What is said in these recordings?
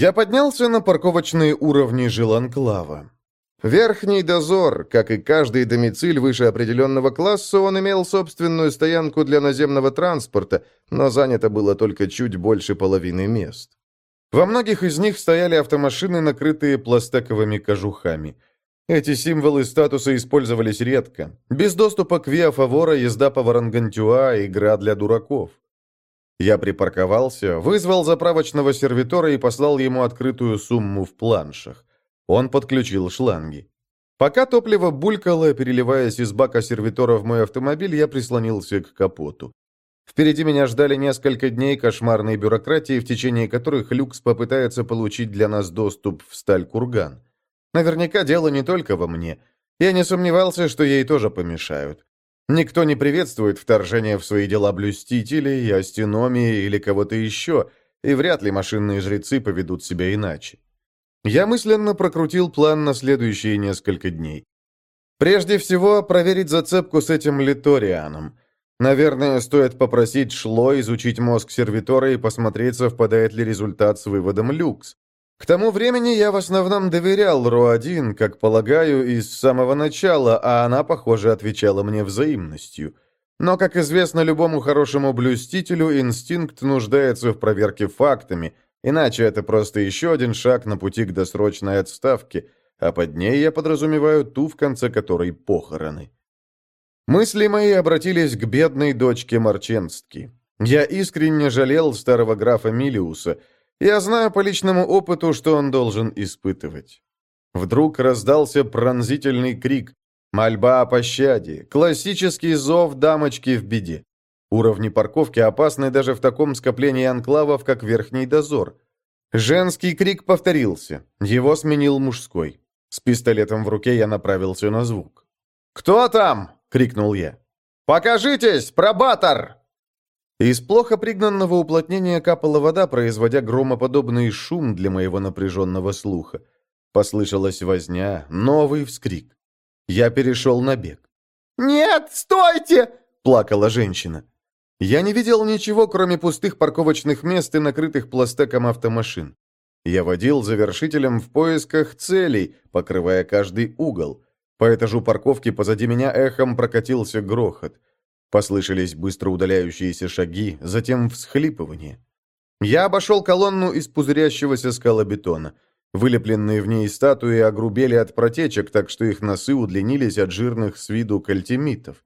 Я поднялся на парковочные уровни жиланклава. Верхний дозор, как и каждый домициль выше определенного класса, он имел собственную стоянку для наземного транспорта, но занято было только чуть больше половины мест. Во многих из них стояли автомашины, накрытые пластековыми кожухами. Эти символы статуса использовались редко. Без доступа к Виа Фавора езда по Варангантюа – игра для дураков. Я припарковался, вызвал заправочного сервитора и послал ему открытую сумму в планшах. Он подключил шланги. Пока топливо булькало, переливаясь из бака сервитора в мой автомобиль, я прислонился к капоту. Впереди меня ждали несколько дней кошмарной бюрократии, в течение которых Люкс попытается получить для нас доступ в сталь-курган. Наверняка дело не только во мне. Я не сомневался, что ей тоже помешают. Никто не приветствует вторжение в свои дела блюстителей, астеномии или кого-то еще, и вряд ли машинные жрецы поведут себя иначе. Я мысленно прокрутил план на следующие несколько дней. Прежде всего, проверить зацепку с этим Литорианом. Наверное, стоит попросить Шло изучить мозг сервитора и посмотреть, совпадает ли результат с выводом люкс. К тому времени я в основном доверял Ро-1, как полагаю, и с самого начала, а она, похоже, отвечала мне взаимностью. Но, как известно любому хорошему блюстителю, инстинкт нуждается в проверке фактами – Иначе это просто еще один шаг на пути к досрочной отставке, а под ней я подразумеваю ту, в конце которой похороны. Мысли мои обратились к бедной дочке Марченстки. Я искренне жалел старого графа Милиуса. Я знаю по личному опыту, что он должен испытывать. Вдруг раздался пронзительный крик, мольба о пощаде, классический зов дамочки в беде. Уровни парковки опасны даже в таком скоплении анклавов, как Верхний Дозор. Женский крик повторился. Его сменил мужской. С пистолетом в руке я направился на звук. «Кто там?» — крикнул я. «Покажитесь, пробатор!» Из плохо пригнанного уплотнения капала вода, производя громоподобный шум для моего напряженного слуха. Послышалась возня, новый вскрик. Я перешел на бег. «Нет, стойте!» — плакала женщина. Я не видел ничего, кроме пустых парковочных мест и накрытых пластеком автомашин. Я водил завершителем в поисках целей, покрывая каждый угол. По этажу парковки позади меня эхом прокатился грохот. Послышались быстро удаляющиеся шаги, затем всхлипывание. Я обошел колонну из пузырящегося скалобетона. Вылепленные в ней статуи огрубели от протечек, так что их носы удлинились от жирных с виду кальтемитов.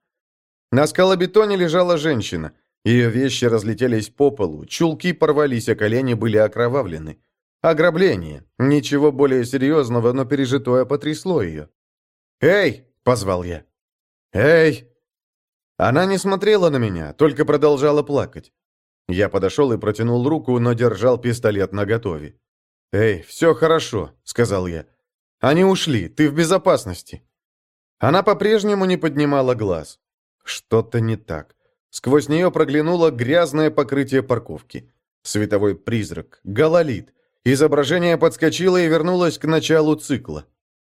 На скалобетоне лежала женщина. Ее вещи разлетелись по полу, чулки порвались, а колени были окровавлены. Ограбление. Ничего более серьезного, но пережитое потрясло ее. «Эй!» — позвал я. «Эй!» Она не смотрела на меня, только продолжала плакать. Я подошел и протянул руку, но держал пистолет наготове. «Эй, все хорошо», — сказал я. «Они ушли, ты в безопасности». Она по-прежнему не поднимала глаз. Что-то не так. Сквозь нее проглянуло грязное покрытие парковки. Световой призрак. Гололит. Изображение подскочило и вернулось к началу цикла.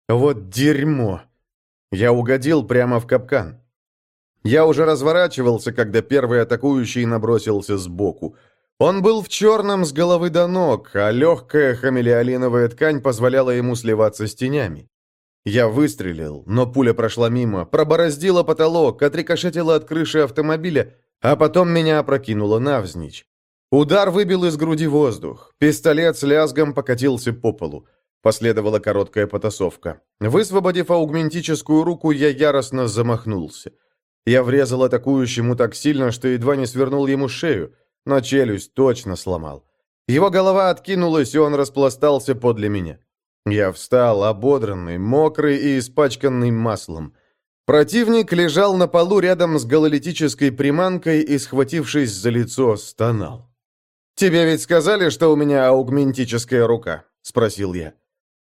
Вот дерьмо. Я угодил прямо в капкан. Я уже разворачивался, когда первый атакующий набросился сбоку. Он был в черном с головы до ног, а легкая хамелеолиновая ткань позволяла ему сливаться с тенями. Я выстрелил, но пуля прошла мимо, пробороздила потолок, отрикошетила от крыши автомобиля, а потом меня опрокинуло навзничь. Удар выбил из груди воздух. Пистолет с лязгом покатился по полу. Последовала короткая потасовка. Высвободив аугментическую руку, я яростно замахнулся. Я врезал атакующему так сильно, что едва не свернул ему шею, но челюсть точно сломал. Его голова откинулась, и он распластался подле меня. Я встал, ободранный, мокрый и испачканный маслом. Противник лежал на полу рядом с гололитической приманкой и, схватившись за лицо, стонал. «Тебе ведь сказали, что у меня аугментическая рука?» — спросил я.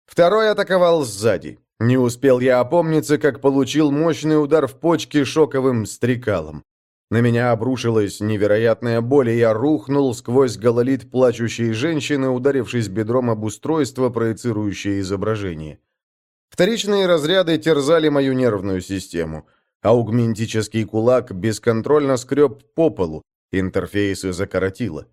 Второй атаковал сзади. Не успел я опомниться, как получил мощный удар в почки шоковым стрекалом. На меня обрушилась невероятная боль, и я рухнул сквозь гололит плачущей женщины, ударившись бедром об устройство, проецирующее изображение. Вторичные разряды терзали мою нервную систему. Аугментический кулак бесконтрольно скреб по полу, интерфейсы закоротило.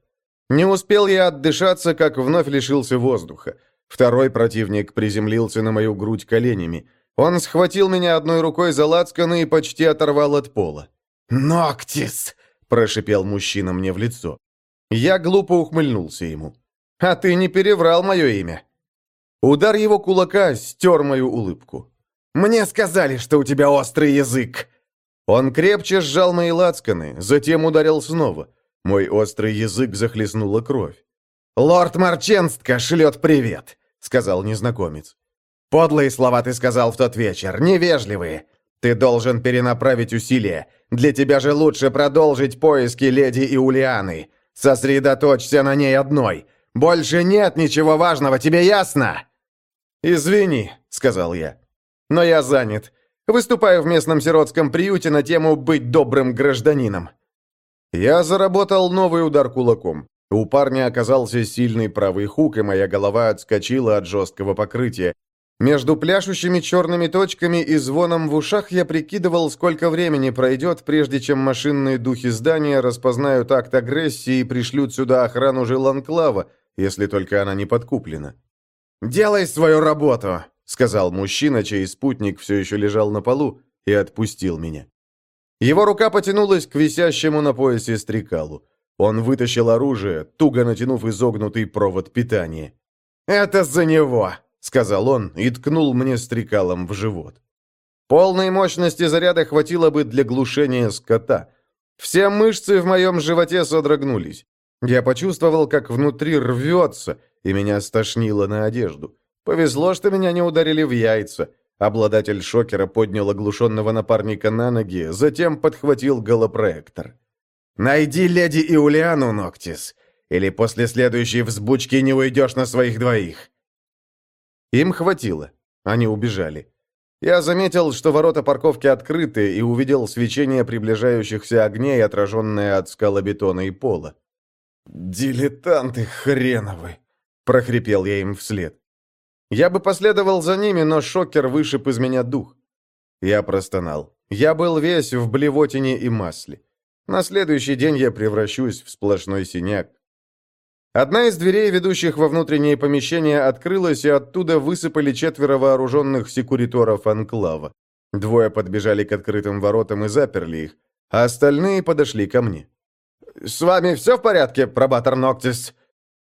Не успел я отдышаться, как вновь лишился воздуха. Второй противник приземлился на мою грудь коленями. Он схватил меня одной рукой за лацканы и почти оторвал от пола. «Ноктис!» – прошипел мужчина мне в лицо. Я глупо ухмыльнулся ему. «А ты не переврал мое имя?» Удар его кулака стер мою улыбку. «Мне сказали, что у тебя острый язык!» Он крепче сжал мои лацканы, затем ударил снова. Мой острый язык захлестнула кровь. «Лорд Марченстка шлет привет», — сказал незнакомец. «Подлые слова ты сказал в тот вечер, невежливые. Ты должен перенаправить усилия. Для тебя же лучше продолжить поиски леди Иулианы. Сосредоточься на ней одной. Больше нет ничего важного, тебе ясно?» «Извини», — сказал я. «Но я занят. Выступаю в местном сиротском приюте на тему «Быть добрым гражданином». Я заработал новый удар кулаком. У парня оказался сильный правый хук, и моя голова отскочила от жесткого покрытия. Между пляшущими черными точками и звоном в ушах я прикидывал, сколько времени пройдет, прежде чем машинные духи здания распознают акт агрессии и пришлют сюда охрану жиланклава, если только она не подкуплена. «Делай свою работу!» — сказал мужчина, чей спутник все еще лежал на полу, и отпустил меня. Его рука потянулась к висящему на поясе стрекалу. Он вытащил оружие, туго натянув изогнутый провод питания. «Это за него!» — сказал он и ткнул мне стрекалом в живот. Полной мощности заряда хватило бы для глушения скота. Все мышцы в моем животе содрогнулись. Я почувствовал, как внутри рвется, и меня стошнило на одежду. Повезло, что меня не ударили в яйца. Обладатель шокера поднял оглушенного напарника на ноги, затем подхватил голопроектор. «Найди леди Иулиану, Ноктис, или после следующей взбучки не уйдешь на своих двоих». Им хватило. Они убежали. Я заметил, что ворота парковки открыты, и увидел свечение приближающихся огней, отраженное от скалобетона и пола. «Дилетанты хреновы!» — прохрипел я им вслед. Я бы последовал за ними, но шокер вышиб из меня дух. Я простонал. Я был весь в блевотине и масле. На следующий день я превращусь в сплошной синяк. Одна из дверей, ведущих во внутреннее помещение, открылась, и оттуда высыпали четверо вооруженных секуриторов Анклава. Двое подбежали к открытым воротам и заперли их, а остальные подошли ко мне. «С вами все в порядке, пробатор Ноктис?»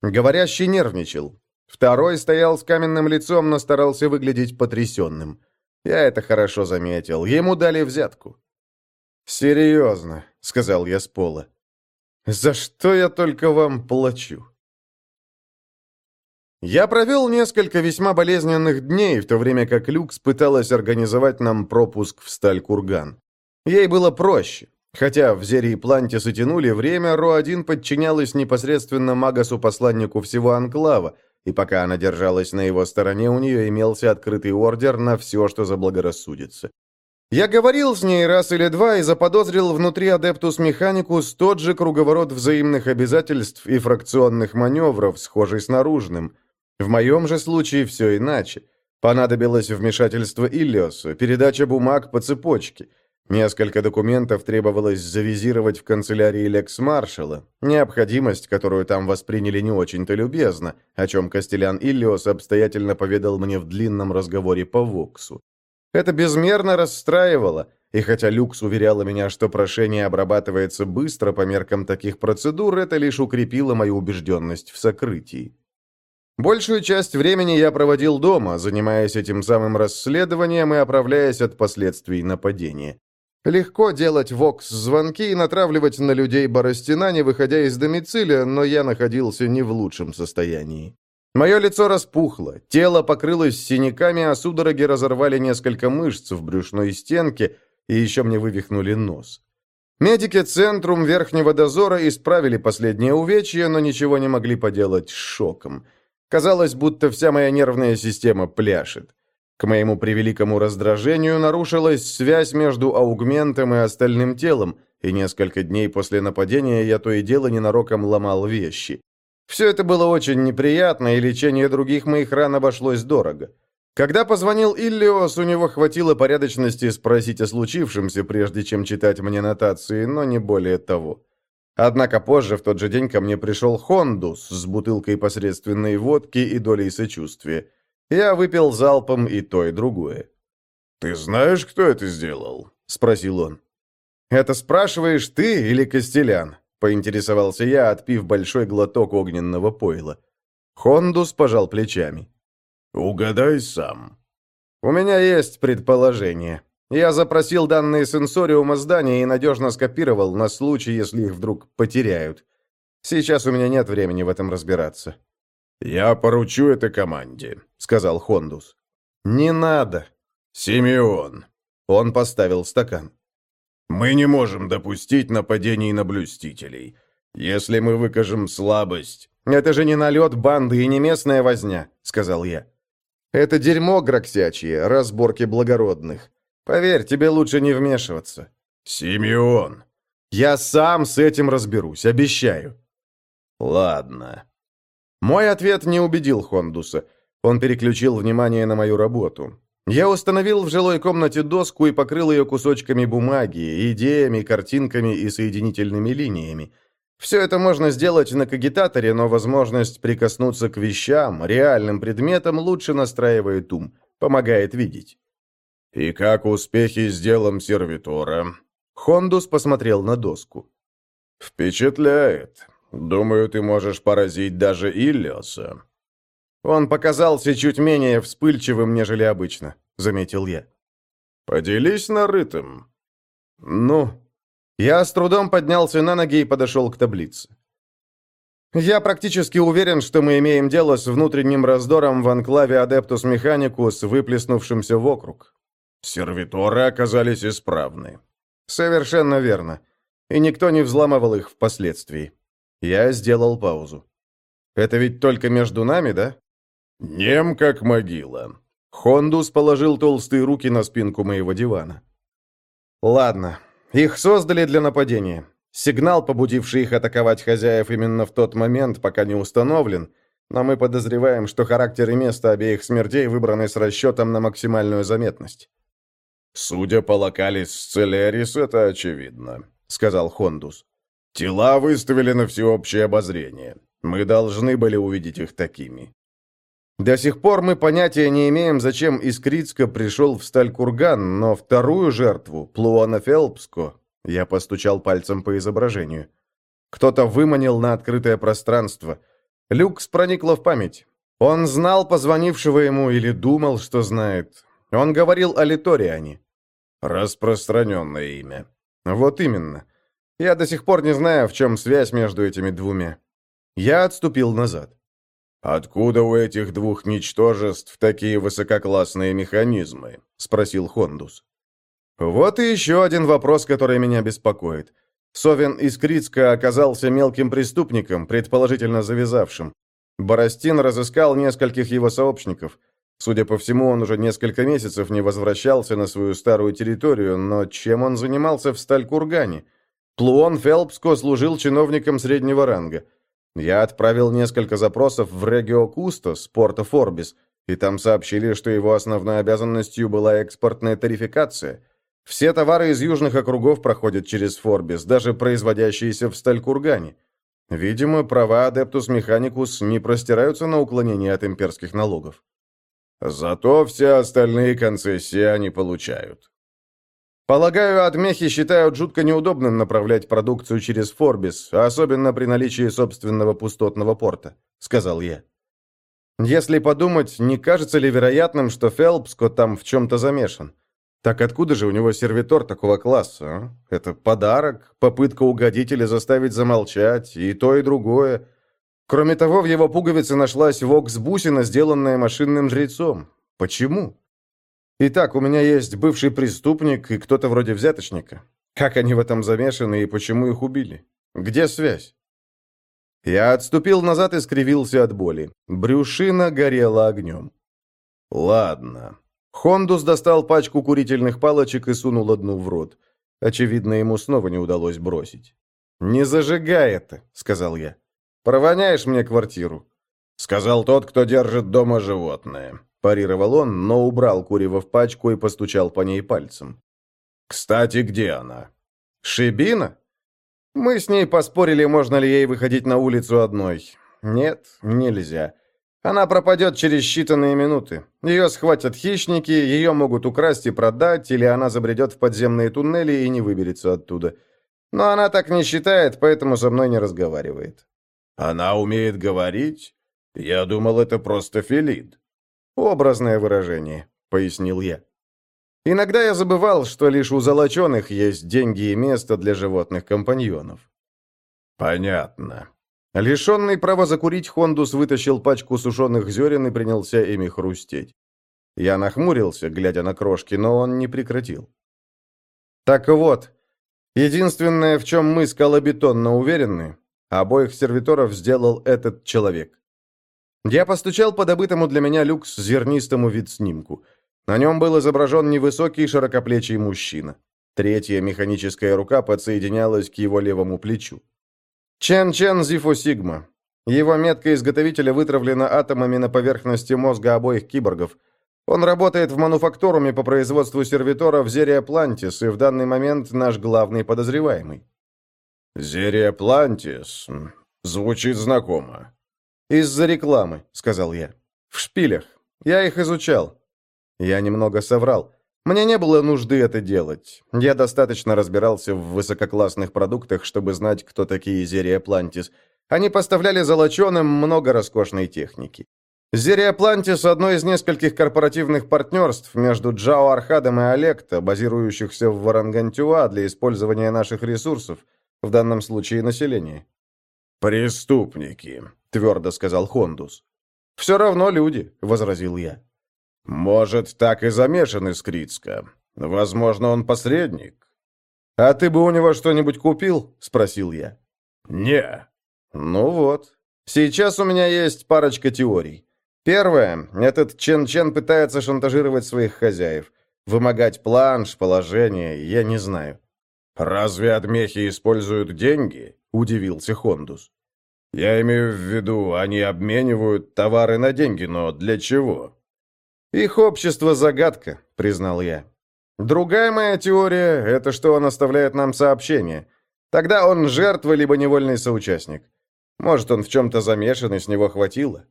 Говорящий нервничал. Второй стоял с каменным лицом, но старался выглядеть потрясенным. Я это хорошо заметил. Ему дали взятку. «Серьезно», — сказал я с пола. «За что я только вам плачу?» Я провел несколько весьма болезненных дней, в то время как Люкс пыталась организовать нам пропуск в Сталь-Курган. Ей было проще. Хотя в Плантис и тянули время, Ро-1 подчинялась непосредственно Магасу-посланнику всего Анклава, и пока она держалась на его стороне, у нее имелся открытый ордер на все, что заблагорассудится. Я говорил с ней раз или два и заподозрил внутри Адептус Механикус тот же круговорот взаимных обязательств и фракционных маневров, схожий с наружным. В моем же случае все иначе. Понадобилось вмешательство Иллиоса, передача бумаг по цепочке – Несколько документов требовалось завизировать в канцелярии Лекс-маршала, необходимость, которую там восприняли не очень-то любезно, о чем Костелян Иллиос обстоятельно поведал мне в длинном разговоре по Воксу. Это безмерно расстраивало, и хотя Люкс уверяла меня, что прошение обрабатывается быстро по меркам таких процедур, это лишь укрепило мою убежденность в сокрытии. Большую часть времени я проводил дома, занимаясь этим самым расследованием и оправляясь от последствий нападения. Легко делать вокс-звонки и натравливать на людей Боростина, не выходя из домициля, но я находился не в лучшем состоянии. Мое лицо распухло, тело покрылось синяками, а судороги разорвали несколько мышц в брюшной стенке, и еще мне вывихнули нос. Медики Центрум Верхнего Дозора исправили последнее увечье, но ничего не могли поделать с шоком. Казалось, будто вся моя нервная система пляшет. К моему превеликому раздражению нарушилась связь между аугментом и остальным телом, и несколько дней после нападения я то и дело ненароком ломал вещи. Все это было очень неприятно, и лечение других моих ран обошлось дорого. Когда позвонил Иллиос, у него хватило порядочности спросить о случившемся, прежде чем читать мне нотации, но не более того. Однако позже, в тот же день, ко мне пришел Хондус с бутылкой посредственной водки и долей сочувствия. Я выпил залпом и то, и другое. «Ты знаешь, кто это сделал?» — спросил он. «Это спрашиваешь ты или Костелян?» — поинтересовался я, отпив большой глоток огненного пойла. Хондус пожал плечами. «Угадай сам». «У меня есть предположение. Я запросил данные сенсориума здания и надежно скопировал на случай, если их вдруг потеряют. Сейчас у меня нет времени в этом разбираться». «Я поручу это команде», — сказал Хондус. «Не надо». «Симеон». Он поставил стакан. «Мы не можем допустить нападений на блюстителей. Если мы выкажем слабость...» «Это же не налет банды и не местная возня», — сказал я. «Это дерьмо гроксячье, разборки благородных. Поверь, тебе лучше не вмешиваться. Симеон. Я сам с этим разберусь, обещаю. Ладно. Мой ответ не убедил Хондуса. Он переключил внимание на мою работу. Я установил в жилой комнате доску и покрыл ее кусочками бумаги, идеями, картинками и соединительными линиями. Все это можно сделать на кагитаторе, но возможность прикоснуться к вещам, реальным предметам, лучше настраивает ум, помогает видеть. «И как успехи с делом сервитора?» Хондус посмотрел на доску. «Впечатляет. Думаю, ты можешь поразить даже Иллиоса». «Он показался чуть менее вспыльчивым, нежели обычно», — заметил я. «Поделись нарытым». «Ну?» Я с трудом поднялся на ноги и подошел к таблице. Я практически уверен, что мы имеем дело с внутренним раздором в анклаве Адептус Механикус, выплеснувшимся в округ. Сервиторы оказались исправны. Совершенно верно. И никто не взламывал их впоследствии. Я сделал паузу. Это ведь только между нами, да? Нем как могила. Хондус положил толстые руки на спинку моего дивана. Ладно, их создали для нападения. Сигнал, побудивший их атаковать хозяев именно в тот момент, пока не установлен, но мы подозреваем, что характер и место обеих смертей выбраны с расчетом на максимальную заметность. «Судя по локалис Целерис, это очевидно», — сказал Хондус. «Тела выставили на всеобщее обозрение. Мы должны были увидеть их такими». До сих пор мы понятия не имеем, зачем из пришел в Сталькурган, но вторую жертву, Плуона Фелпско, я постучал пальцем по изображению. Кто-то выманил на открытое пространство. Люкс проникла в память. Он знал позвонившего ему или думал, что знает. Он говорил о Литориане. Распространенное имя. Вот именно. Я до сих пор не знаю, в чем связь между этими двумя. Я отступил назад. «Откуда у этих двух ничтожеств такие высококлассные механизмы?» — спросил Хондус. «Вот и еще один вопрос, который меня беспокоит. Совин из Критска оказался мелким преступником, предположительно завязавшим. Боростин разыскал нескольких его сообщников — Судя по всему, он уже несколько месяцев не возвращался на свою старую территорию, но чем он занимался в Сталькургане? Плуон Фелпско служил чиновником среднего ранга. Я отправил несколько запросов в Регио Кустос, порта Форбис, и там сообщили, что его основной обязанностью была экспортная тарификация. Все товары из южных округов проходят через Форбис, даже производящиеся в Сталькургане. Видимо, права Адептус Механикус не простираются на уклонение от имперских налогов. Зато все остальные концессии они получают. Полагаю, адмехи считают жутко неудобным направлять продукцию через Форбис, особенно при наличии собственного пустотного порта, сказал я. Если подумать, не кажется ли вероятным, что Фелпско там в чем-то замешан? Так откуда же у него сервитор такого класса? А? Это подарок, попытка угодить или заставить замолчать, и то, и другое. Кроме того, в его пуговице нашлась вокс-бусина, сделанная машинным жрецом. Почему? Итак, у меня есть бывший преступник и кто-то вроде взяточника. Как они в этом замешаны и почему их убили? Где связь? Я отступил назад и скривился от боли. Брюшина горела огнем. Ладно. Хондус достал пачку курительных палочек и сунул одну в рот. Очевидно, ему снова не удалось бросить. «Не зажигай это», — сказал я. Провоняешь мне квартиру?» Сказал тот, кто держит дома животное. Парировал он, но убрал курево в пачку и постучал по ней пальцем. «Кстати, где она?» «Шибина?» Мы с ней поспорили, можно ли ей выходить на улицу одной. Нет, нельзя. Она пропадет через считанные минуты. Ее схватят хищники, ее могут украсть и продать, или она забредет в подземные туннели и не выберется оттуда. Но она так не считает, поэтому со мной не разговаривает. Она умеет говорить? Я думал, это просто филид. Образное выражение, пояснил я. Иногда я забывал, что лишь у золоченых есть деньги и место для животных-компаньонов. Понятно. Лишенный права закурить, Хондус вытащил пачку сушеных зерен и принялся ими хрустеть. Я нахмурился, глядя на крошки, но он не прекратил. Так вот, единственное, в чем мы скалобетонно уверены, обоих сервиторов сделал этот человек. Я постучал по добытому для меня люкс зернистому вид снимку. На нем был изображен невысокий широкоплечий мужчина. Третья механическая рука подсоединялась к его левому плечу. Чен Чен Зифо Сигма. Его метка изготовителя вытравлена атомами на поверхности мозга обоих киборгов. Он работает в мануфактуруме по производству сервитора в Зерия Плантис и в данный момент наш главный подозреваемый. «Зерия Плантис? Звучит знакомо». «Из-за рекламы», — сказал я. «В шпилях. Я их изучал». Я немного соврал. Мне не было нужды это делать. Я достаточно разбирался в высококлассных продуктах, чтобы знать, кто такие Зерия Плантис. Они поставляли золоченым много роскошной техники. Зерия Плантис – одно из нескольких корпоративных партнерств между Джао Архадом и Олекта, базирующихся в Варангантюа для использования наших ресурсов, в данном случае населения. «Преступники», – твердо сказал Хондус. «Все равно люди», – возразил я. «Может, так и замешан из. Возможно, он посредник». «А ты бы у него что-нибудь купил?» — спросил я. «Не». «Ну вот. Сейчас у меня есть парочка теорий. Первое. Этот Чен-Чен пытается шантажировать своих хозяев. Вымогать планш, положение, я не знаю». «Разве отмехи используют деньги?» — удивился Хондус. «Я имею в виду, они обменивают товары на деньги, но для чего?» «Их общество – загадка», – признал я. «Другая моя теория – это что он оставляет нам сообщение. Тогда он жертва либо невольный соучастник. Может, он в чем-то замешан, и с него хватило?»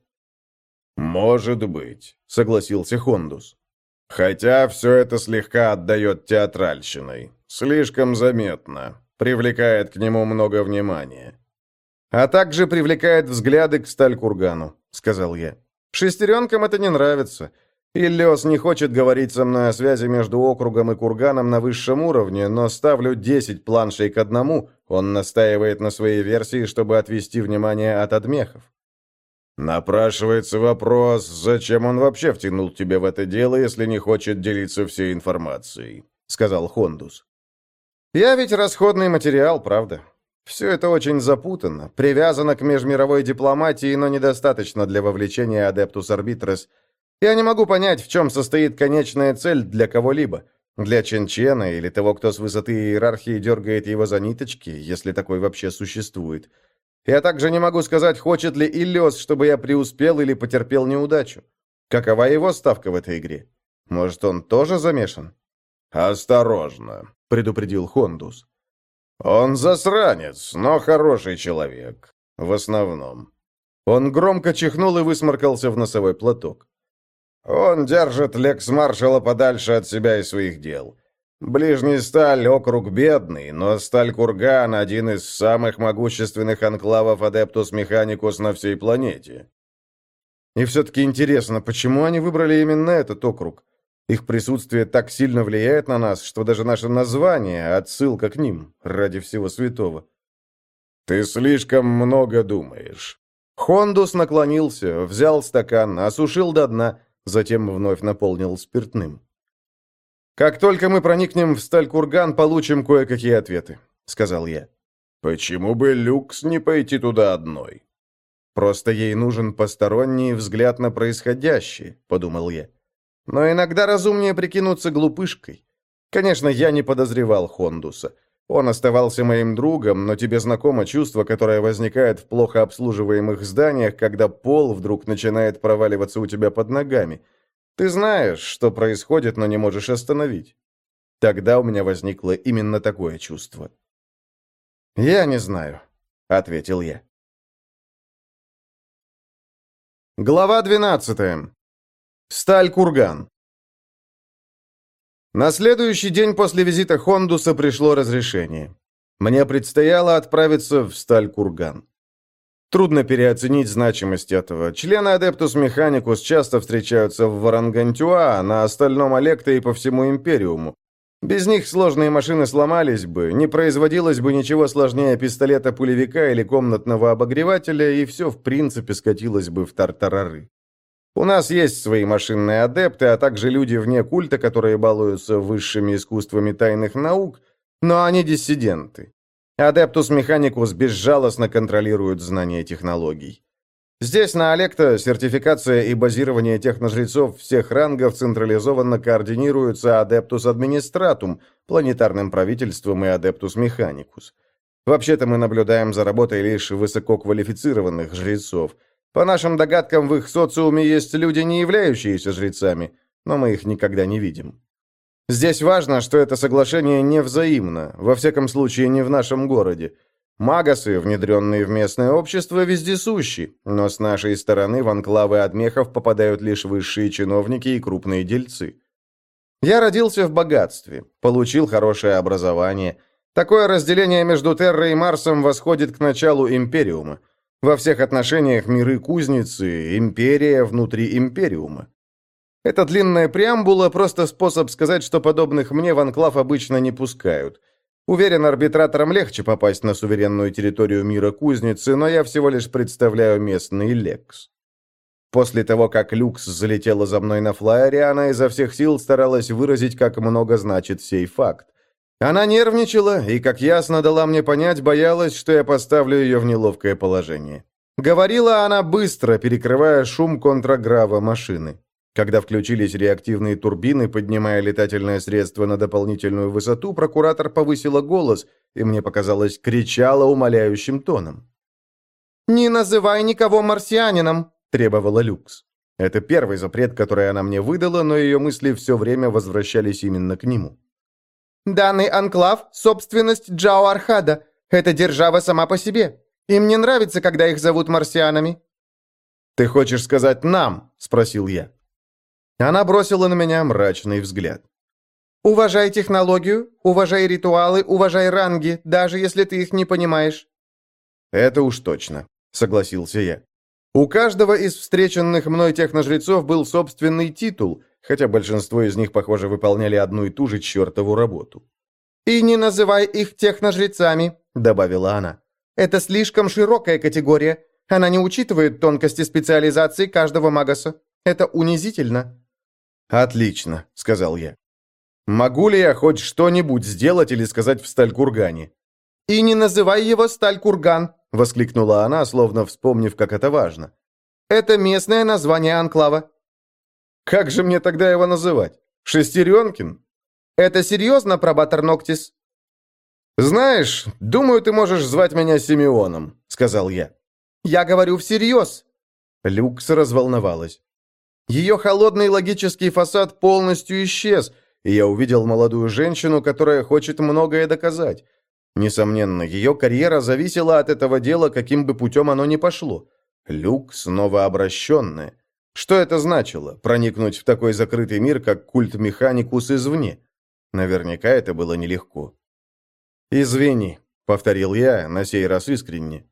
«Может быть», — согласился Хондус. «Хотя все это слегка отдает театральщиной. Слишком заметно. Привлекает к нему много внимания». «А также привлекает взгляды к сталь-кургану», — сказал я. «Шестеренкам это не нравится. Иллиос не хочет говорить со мной о связи между округом и курганом на высшем уровне, но ставлю 10 планшей к одному. Он настаивает на своей версии, чтобы отвести внимание от отмехов. Напрашивается вопрос, зачем он вообще втянул тебя в это дело, если не хочет делиться всей информацией, сказал Хондус. Я ведь расходный материал, правда? Все это очень запутанно, привязано к межмировой дипломатии, но недостаточно для вовлечения Адептус Арбитрес – я не могу понять, в чем состоит конечная цель для кого-либо. Для Ченчена или того, кто с высоты иерархии дергает его за ниточки, если такой вообще существует. Я также не могу сказать, хочет ли Иллиос, чтобы я преуспел или потерпел неудачу. Какова его ставка в этой игре? Может, он тоже замешан? «Осторожно», — предупредил Хондус. «Он засранец, но хороший человек. В основном». Он громко чихнул и высморкался в носовой платок. Он держит лекс-маршала подальше от себя и своих дел. Ближний Сталь — округ бедный, но Сталь-Курган — один из самых могущественных анклавов Адептус Механикус на всей планете. И все-таки интересно, почему они выбрали именно этот округ? Их присутствие так сильно влияет на нас, что даже наше название — отсылка к ним, ради всего святого. Ты слишком много думаешь. Хондус наклонился, взял стакан, осушил до дна — затем вновь наполнил спиртным. «Как только мы проникнем в сталь-курган, получим кое-какие ответы», — сказал я. «Почему бы Люкс не пойти туда одной?» «Просто ей нужен посторонний взгляд на происходящее», — подумал я. «Но иногда разумнее прикинуться глупышкой. Конечно, я не подозревал Хондуса. Он оставался моим другом, но тебе знакомо чувство, которое возникает в плохо обслуживаемых зданиях, когда пол вдруг начинает проваливаться у тебя под ногами. Ты знаешь, что происходит, но не можешь остановить. Тогда у меня возникло именно такое чувство. «Я не знаю», — ответил я. Глава 12. Сталь-курган. На следующий день после визита Хондуса пришло разрешение. Мне предстояло отправиться в Сталь-курган. Трудно переоценить значимость этого. Члены Адептус Механикус часто встречаются в Варангантюа, на остальном Олекте и по всему Империуму. Без них сложные машины сломались бы, не производилось бы ничего сложнее пистолета-пулевика или комнатного обогревателя, и все в принципе скатилось бы в тартарары. У нас есть свои машинные адепты, а также люди вне культа, которые балуются высшими искусствами тайных наук, но они диссиденты. Адептус Механикус безжалостно контролирует знания технологий. Здесь, на Алекто, сертификация и базирование техножрецов всех рангов централизованно координируются Адептус Администратум, планетарным правительством и Адептус Механикус. Вообще-то мы наблюдаем за работой лишь высококвалифицированных жрецов. По нашим догадкам, в их социуме есть люди, не являющиеся жрецами, но мы их никогда не видим. Здесь важно, что это соглашение не взаимно, во всяком случае не в нашем городе. Магасы, внедренные в местное общество, вездесущи, но с нашей стороны в анклавы адмехов попадают лишь высшие чиновники и крупные дельцы. Я родился в богатстве, получил хорошее образование. Такое разделение между Террой и Марсом восходит к началу Империума. Во всех отношениях миры кузницы, империя внутри Империума. Эта длинная преамбула – просто способ сказать, что подобных мне в анклав обычно не пускают – Уверен, арбитраторам легче попасть на суверенную территорию мира кузницы, но я всего лишь представляю местный лекс. После того, как Люкс залетела за мной на флайере, она изо всех сил старалась выразить, как много значит сей факт. Она нервничала и, как ясно дала мне понять, боялась, что я поставлю ее в неловкое положение. Говорила она быстро, перекрывая шум контраграва машины. Когда включились реактивные турбины, поднимая летательное средство на дополнительную высоту, прокуратор повысила голос, и мне показалось, кричала умоляющим тоном. «Не называй никого марсианином!» – требовала Люкс. Это первый запрет, который она мне выдала, но ее мысли все время возвращались именно к нему. «Данный анклав – собственность Джао Архада. Это держава сама по себе. Им не нравится, когда их зовут марсианами». «Ты хочешь сказать «нам»?» – спросил я. Она бросила на меня мрачный взгляд. «Уважай технологию, уважай ритуалы, уважай ранги, даже если ты их не понимаешь». «Это уж точно», — согласился я. «У каждого из встреченных мной техножрецов был собственный титул, хотя большинство из них, похоже, выполняли одну и ту же чертову работу». «И не называй их техножрецами», — добавила она. «Это слишком широкая категория. Она не учитывает тонкости специализации каждого магаса. Это унизительно». «Отлично», — сказал я. «Могу ли я хоть что-нибудь сделать или сказать в Сталькургане?» «И не называй его Сталькурган», — воскликнула она, словно вспомнив, как это важно. «Это местное название анклава». «Как же мне тогда его называть? Шестеренкин?» «Это серьезно, пробатор Ноктис?» «Знаешь, думаю, ты можешь звать меня Симеоном», — сказал я. «Я говорю всерьез». Люкс разволновалась. Ее холодный логический фасад полностью исчез, и я увидел молодую женщину, которая хочет многое доказать. Несомненно, ее карьера зависела от этого дела, каким бы путем оно ни пошло. Люк снова обращенная. Что это значило, проникнуть в такой закрытый мир, как культ Механикус извне? Наверняка это было нелегко. «Извини», — повторил я, на сей раз искренне.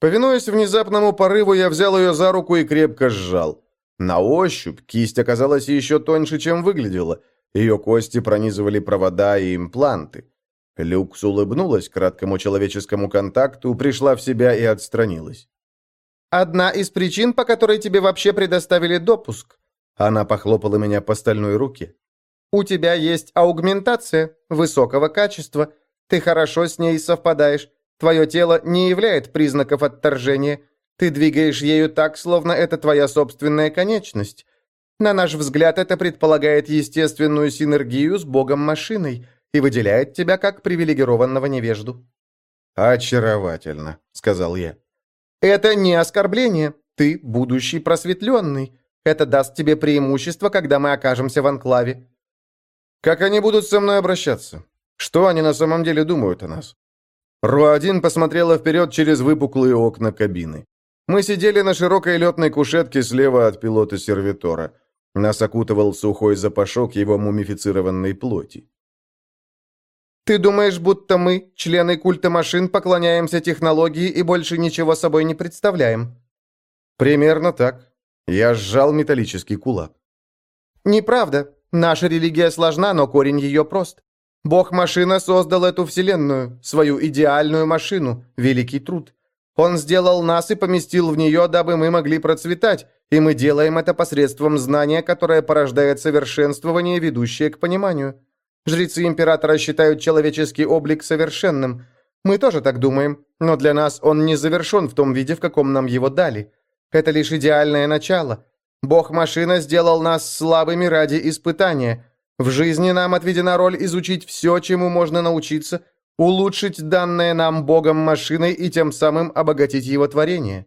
Повинуясь внезапному порыву, я взял ее за руку и крепко сжал. На ощупь кисть оказалась еще тоньше, чем выглядела. Ее кости пронизывали провода и импланты. Люкс улыбнулась краткому человеческому контакту, пришла в себя и отстранилась. «Одна из причин, по которой тебе вообще предоставили допуск». Она похлопала меня по стальной руке. «У тебя есть аугментация высокого качества. Ты хорошо с ней совпадаешь. Твое тело не являет признаков отторжения. Ты двигаешь ею так, словно это твоя собственная конечность. На наш взгляд, это предполагает естественную синергию с богом-машиной и выделяет тебя как привилегированного невежду». «Очаровательно», — сказал я. «Это не оскорбление. Ты будущий просветленный. Это даст тебе преимущество, когда мы окажемся в анклаве». «Как они будут со мной обращаться? Что они на самом деле думают о нас?» Ру-1 посмотрела вперед через выпуклые окна кабины. Мы сидели на широкой летной кушетке слева от пилота-сервитора. Нас окутывал сухой запашок его мумифицированной плоти. «Ты думаешь, будто мы, члены культа машин, поклоняемся технологии и больше ничего собой не представляем?» «Примерно так». Я сжал металлический кулак. «Неправда. Наша религия сложна, но корень ее прост. Бог-машина создал эту вселенную, свою идеальную машину, великий труд. Он сделал нас и поместил в нее, дабы мы могли процветать, и мы делаем это посредством знания, которое порождает совершенствование, ведущее к пониманию. Жрецы Императора считают человеческий облик совершенным. Мы тоже так думаем, но для нас он не завершен в том виде, в каком нам его дали. Это лишь идеальное начало. Бог-машина сделал нас слабыми ради испытания. В жизни нам отведена роль изучить все, чему можно научиться – улучшить данное нам Богом машиной и тем самым обогатить его творение.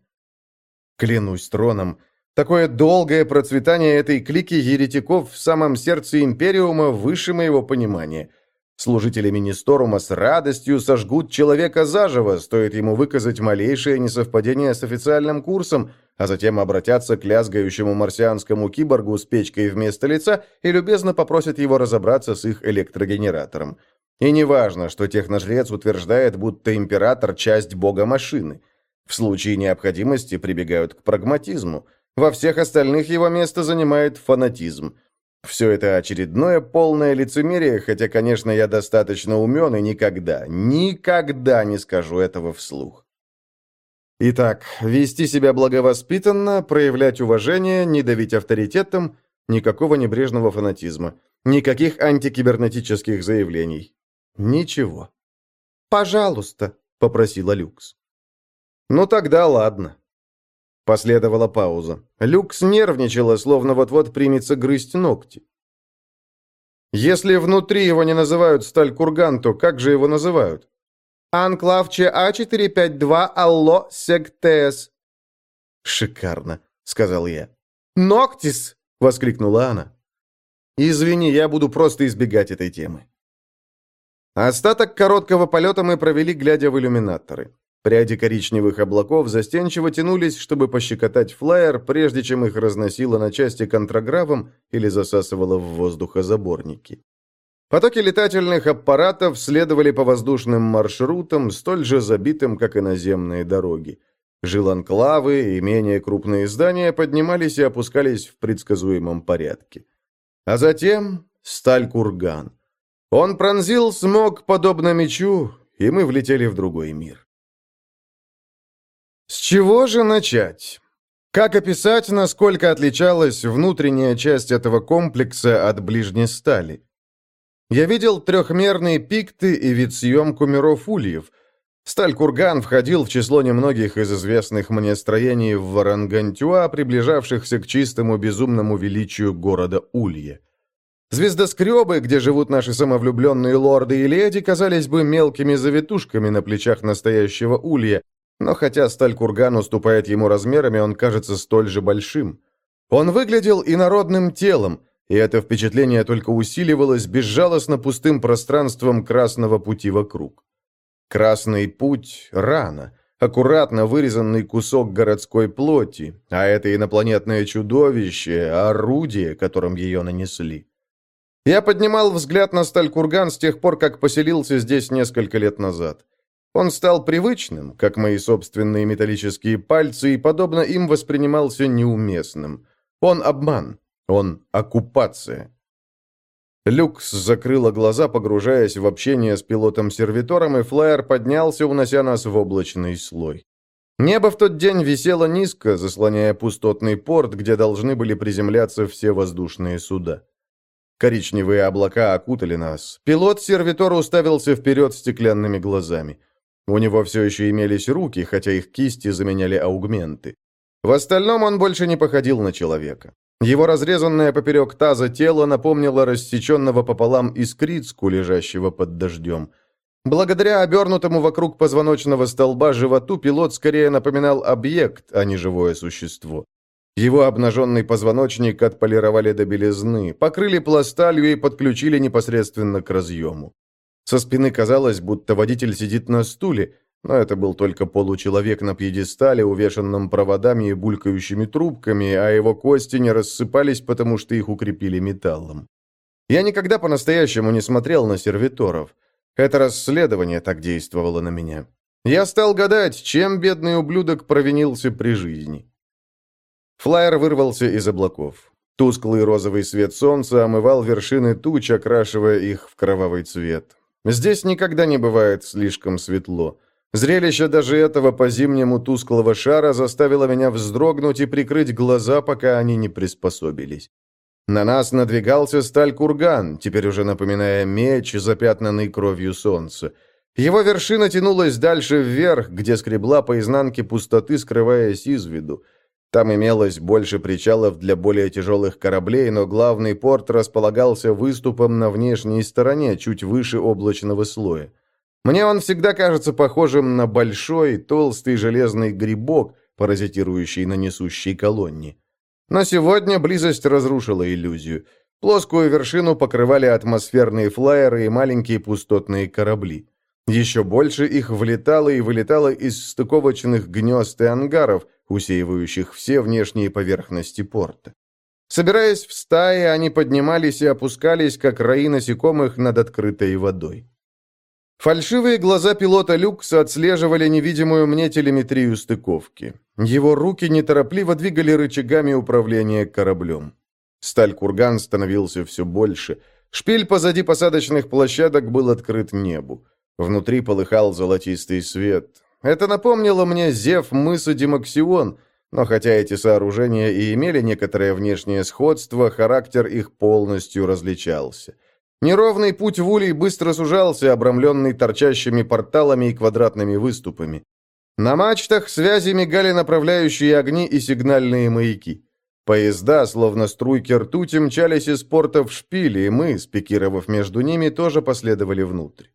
Клянусь троном, такое долгое процветание этой клики еретиков в самом сердце Империума выше моего понимания. Служители Министорума с радостью сожгут человека заживо, стоит ему выказать малейшее несовпадение с официальным курсом, а затем обратятся к лязгающему марсианскому киборгу с печкой вместо лица и любезно попросят его разобраться с их электрогенератором. И не важно, что техножрец утверждает, будто император – часть бога машины. В случае необходимости прибегают к прагматизму. Во всех остальных его место занимает фанатизм. Все это очередное полное лицемерие, хотя, конечно, я достаточно умен и никогда, никогда не скажу этого вслух. Итак, вести себя благовоспитанно, проявлять уважение, не давить авторитетом, никакого небрежного фанатизма, никаких антикибернетических заявлений. Ничего. «Пожалуйста», — попросила Люкс. «Ну тогда ладно». Последовала пауза. Люкс нервничала, словно вот-вот примется грызть ногти. «Если внутри его не называют сталь-курган, то как же его называют?» «Анклав ЧА-452 Алло Сегтес». «Шикарно», — сказал я. «Ноктис!» — воскликнула она. «Извини, я буду просто избегать этой темы». Остаток короткого полета мы провели, глядя в иллюминаторы. Пряди коричневых облаков застенчиво тянулись, чтобы пощекотать флайер, прежде чем их разносило на части контрагравом или засасывало в воздухозаборники. Потоки летательных аппаратов следовали по воздушным маршрутам, столь же забитым, как и наземные дороги. Жиланклавы и менее крупные здания поднимались и опускались в предсказуемом порядке. А затем сталь-курган – он пронзил смог, подобно мечу, и мы влетели в другой мир. С чего же начать? Как описать, насколько отличалась внутренняя часть этого комплекса от ближней стали? Я видел трехмерные пикты и вид-съемку миров ульев. Сталь-курган входил в число немногих из известных мне строений в Варангантюа, приближавшихся к чистому безумному величию города Улья. Звездоскребы, где живут наши самовлюбленные лорды и леди, казались бы мелкими завитушками на плечах настоящего улья, но хотя сталь курган уступает ему размерами, он кажется столь же большим. Он выглядел инородным телом, и это впечатление только усиливалось безжалостно пустым пространством красного пути вокруг. Красный путь — рана, аккуратно вырезанный кусок городской плоти, а это инопланетное чудовище — орудие, которым ее нанесли. Я поднимал взгляд на сталь-курган с тех пор, как поселился здесь несколько лет назад. Он стал привычным, как мои собственные металлические пальцы, и, подобно им, воспринимался неуместным. Он обман, он оккупация. Люкс закрыла глаза, погружаясь в общение с пилотом-сервитором, и флайер поднялся, унося нас в облачный слой. Небо в тот день висело низко, заслоняя пустотный порт, где должны были приземляться все воздушные суда. Коричневые облака окутали нас. Пилот-сервитор уставился вперед стеклянными глазами. У него все еще имелись руки, хотя их кисти заменяли аугменты. В остальном он больше не походил на человека. Его разрезанное поперек таза тело напомнило рассеченного пополам искрицку, лежащего под дождем. Благодаря обернутому вокруг позвоночного столба животу пилот скорее напоминал объект, а не живое существо. Его обнаженный позвоночник отполировали до белизны, покрыли пласталью и подключили непосредственно к разъему. Со спины казалось, будто водитель сидит на стуле, но это был только получеловек на пьедестале, увешанном проводами и булькающими трубками, а его кости не рассыпались, потому что их укрепили металлом. Я никогда по-настоящему не смотрел на сервиторов. Это расследование так действовало на меня. Я стал гадать, чем бедный ублюдок провинился при жизни. Флайер вырвался из облаков. Тусклый розовый свет солнца омывал вершины туч, окрашивая их в кровавый цвет. Здесь никогда не бывает слишком светло. Зрелище даже этого по-зимнему тусклого шара заставило меня вздрогнуть и прикрыть глаза, пока они не приспособились. На нас надвигался сталь-курган, теперь уже напоминая меч, запятнанный кровью солнца. Его вершина тянулась дальше вверх, где скребла по изнанке пустоты, скрываясь из виду. Там имелось больше причалов для более тяжелых кораблей, но главный порт располагался выступом на внешней стороне, чуть выше облачного слоя. Мне он всегда кажется похожим на большой, толстый железный грибок, паразитирующий на несущей колонне. Но сегодня близость разрушила иллюзию. Плоскую вершину покрывали атмосферные флайеры и маленькие пустотные корабли. Еще больше их влетало и вылетало из стыковочных гнезд и ангаров, усеивающих все внешние поверхности порта. Собираясь в стаи, они поднимались и опускались, как раи насекомых над открытой водой. Фальшивые глаза пилота Люкса отслеживали невидимую мне телеметрию стыковки. Его руки неторопливо двигали рычагами управления кораблем. Сталь-курган становился все больше. Шпиль позади посадочных площадок был открыт небу. Внутри полыхал золотистый свет. Это напомнило мне зев мыса Демаксион, но хотя эти сооружения и имели некоторое внешнее сходство, характер их полностью различался. Неровный путь в улей быстро сужался, обрамленный торчащими порталами и квадратными выступами. На мачтах связи мигали направляющие огни и сигнальные маяки. Поезда, словно струйки ртути, мчались из порта в шпили, и мы, спикировав между ними, тоже последовали внутрь.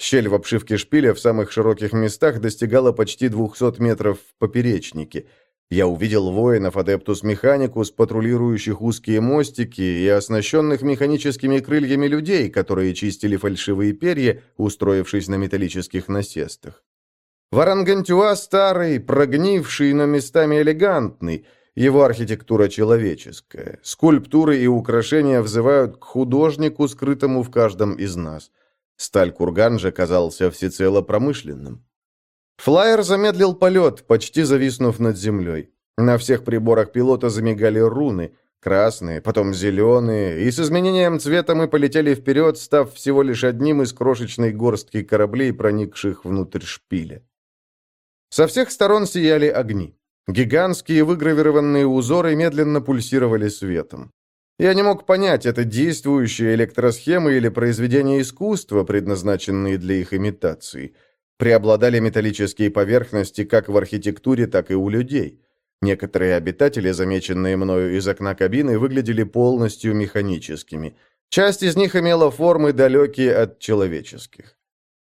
Щель в обшивке шпиля в самых широких местах достигала почти 200 метров в поперечнике – я увидел воинов Адептус Механикус, патрулирующих узкие мостики и оснащенных механическими крыльями людей, которые чистили фальшивые перья, устроившись на металлических насестах. Варангантюа старый, прогнивший, но местами элегантный, его архитектура человеческая. Скульптуры и украшения взывают к художнику, скрытому в каждом из нас. Сталь-курган же казался всецело промышленным. Флайер замедлил полет, почти зависнув над землей. На всех приборах пилота замигали руны, красные, потом зеленые, и с изменением цвета мы полетели вперед, став всего лишь одним из крошечной горстки кораблей, проникших внутрь шпиля. Со всех сторон сияли огни. Гигантские выгравированные узоры медленно пульсировали светом. Я не мог понять, это действующие электросхемы или произведения искусства, предназначенные для их имитации – Преобладали металлические поверхности как в архитектуре, так и у людей. Некоторые обитатели, замеченные мною из окна кабины, выглядели полностью механическими. Часть из них имела формы, далекие от человеческих.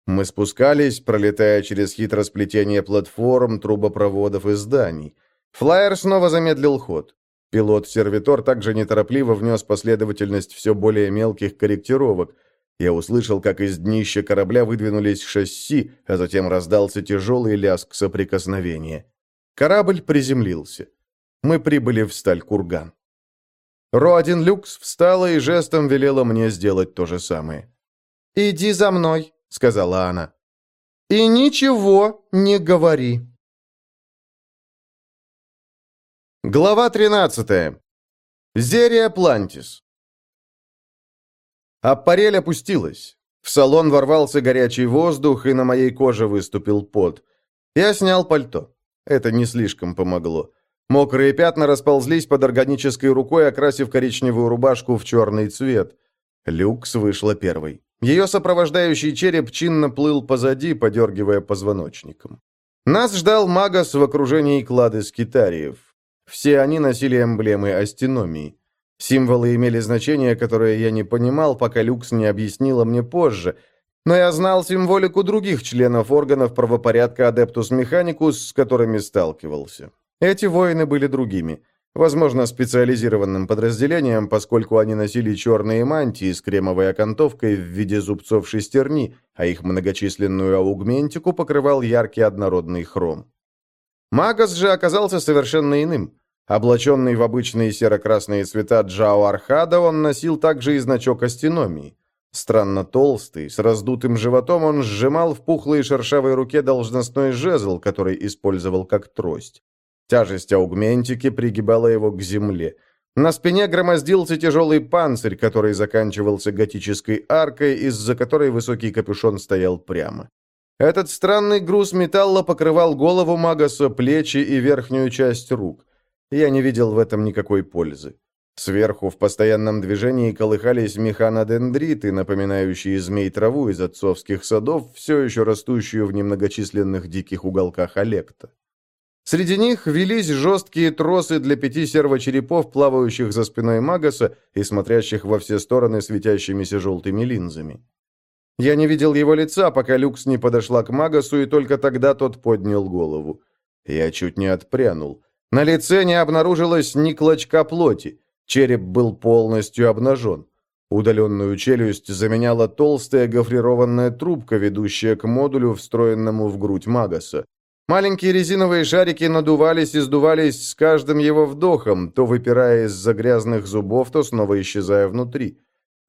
Мы спускались, пролетая через хитросплетение платформ, трубопроводов и зданий. Флайер снова замедлил ход. Пилот-сервитор также неторопливо внес последовательность все более мелких корректировок – я услышал, как из днища корабля выдвинулись шасси, а затем раздался тяжелый лязг соприкосновения. Корабль приземлился. Мы прибыли в Сталь-Курган. Ро-1 Люкс встала и жестом велела мне сделать то же самое. «Иди за мной», — сказала она. «И ничего не говори». Глава 13. Зерия Плантис. Аппарель опустилась. В салон ворвался горячий воздух, и на моей коже выступил пот. Я снял пальто. Это не слишком помогло. Мокрые пятна расползлись под органической рукой, окрасив коричневую рубашку в черный цвет. Люкс вышла первой. Ее сопровождающий череп чинно плыл позади, подергивая позвоночником. Нас ждал Магас в окружении клады скитариев. Все они носили эмблемы астеномии. Символы имели значение, которое я не понимал, пока Люкс не объяснила мне позже, но я знал символику других членов органов правопорядка Адептус Механикус, с которыми сталкивался. Эти воины были другими. Возможно, специализированным подразделением, поскольку они носили черные мантии с кремовой окантовкой в виде зубцов шестерни, а их многочисленную аугментику покрывал яркий однородный хром. Магас же оказался совершенно иным. Облаченный в обычные серо-красные цвета Джао Архада, он носил также и значок астеномии. Странно толстый, с раздутым животом, он сжимал в пухлой шершавой руке должностной жезл, который использовал как трость. Тяжесть аугментики пригибала его к земле. На спине громоздился тяжелый панцирь, который заканчивался готической аркой, из-за которой высокий капюшон стоял прямо. Этот странный груз металла покрывал голову Магаса, плечи и верхнюю часть рук. Я не видел в этом никакой пользы. Сверху в постоянном движении колыхались механодендриты, напоминающие змей траву из отцовских садов, все еще растущую в немногочисленных диких уголках Олекта. Среди них велись жесткие тросы для пяти сервочерепов, плавающих за спиной Магаса и смотрящих во все стороны светящимися желтыми линзами. Я не видел его лица, пока Люкс не подошла к Магасу, и только тогда тот поднял голову. Я чуть не отпрянул. На лице не обнаружилось ни клочка плоти. Череп был полностью обнажен. Удаленную челюсть заменяла толстая гофрированная трубка, ведущая к модулю, встроенному в грудь Магаса. Маленькие резиновые шарики надувались и сдувались с каждым его вдохом, то выпирая из-за грязных зубов, то снова исчезая внутри.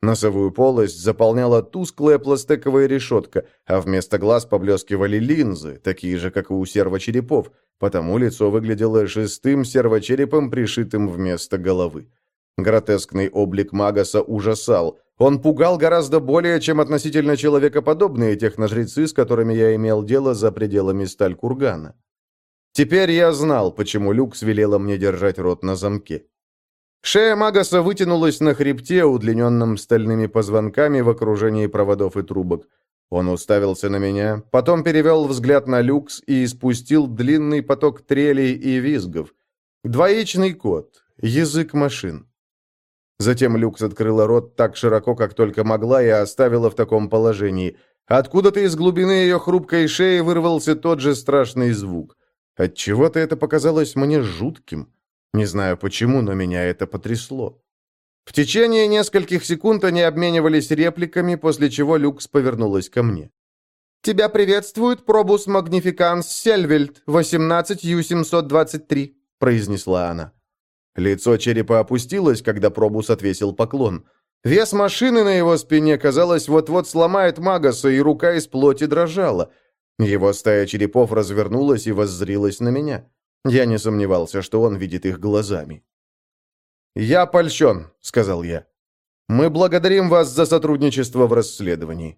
Носовую полость заполняла тусклая пластиковая решетка, а вместо глаз поблескивали линзы, такие же, как и у сервочерепов, потому лицо выглядело шестым сервочерепом, пришитым вместо головы. Гротескный облик Магаса ужасал. Он пугал гораздо более, чем относительно человекоподобные техножрецы, с которыми я имел дело за пределами Сталь-Кургана. Теперь я знал, почему Люкс велела мне держать рот на замке. Шея Магаса вытянулась на хребте, удлиненном стальными позвонками в окружении проводов и трубок. Он уставился на меня, потом перевел взгляд на люкс и испустил длинный поток трелей и визгов. Двоичный код, язык машин. Затем люкс открыла рот так широко, как только могла, и оставила в таком положении. Откуда-то из глубины ее хрупкой шеи вырвался тот же страшный звук. Отчего-то это показалось мне жутким. Не знаю почему, но меня это потрясло. В течение нескольких секунд они обменивались репликами, после чего Люкс повернулась ко мне. «Тебя приветствует пробус Магнификанс Сельвельд, 18Ю723», — произнесла она. Лицо черепа опустилось, когда пробус отвесил поклон. Вес машины на его спине, казалось, вот-вот сломает Магаса, и рука из плоти дрожала. Его стая черепов развернулась и воззрилась на меня. Я не сомневался, что он видит их глазами. «Я польщен», — сказал я. «Мы благодарим вас за сотрудничество в расследовании».